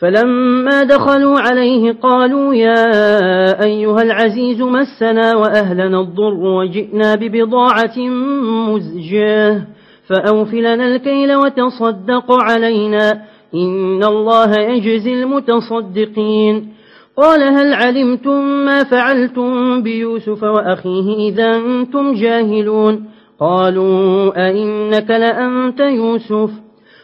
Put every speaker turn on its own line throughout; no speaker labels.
فلما دخلوا عليه قالوا يا أيها العزيز مسنا وأهلنا الضر وجئنا ببضاعة مزجاة فأوفلنا الكيل وتصدق علينا إن الله يجزي المتصدقين قال هل علمتم ما فعلتم بيوسف وأخيه إذا أنتم جاهلون قالوا أئنك لأنت يوسف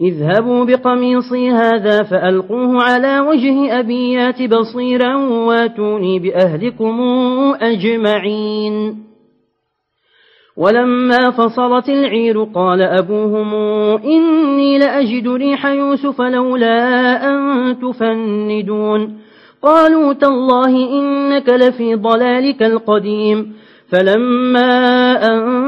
اذهبوا بقميصي هذا فألقوه على وجه أبيات بصيرا واتوني بأهلكم أجمعين. ولما فصلت العير قال أبوهم إني لأجد ريح يوسف لولا أن تفندون. قالوا تالله إنك لفي ضلالك القديم. فلما أن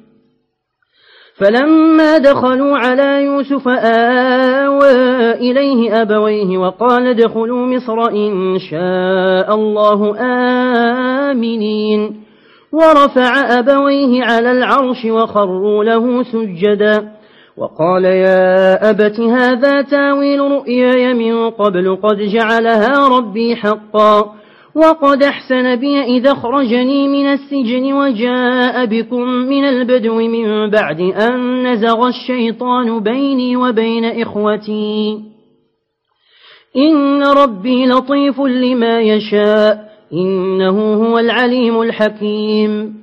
فلما دخلوا على يوسف آوى إليه أبويه وقال ادخلوا مصر إن شاء الله آمنين. ورفع أبويه على العرش وخروا له سجدا. وقال يا أبت هذا تاويل رؤياي من قبل قد جعلها ربي حقا. وقد أحسن بي إذا خرجني من السجن وجاء بكم من البدو من بعد أن نزغ الشيطان بيني وبين إخوتي. إن ربي لطيف لما يشاء إنه هو العليم الحكيم.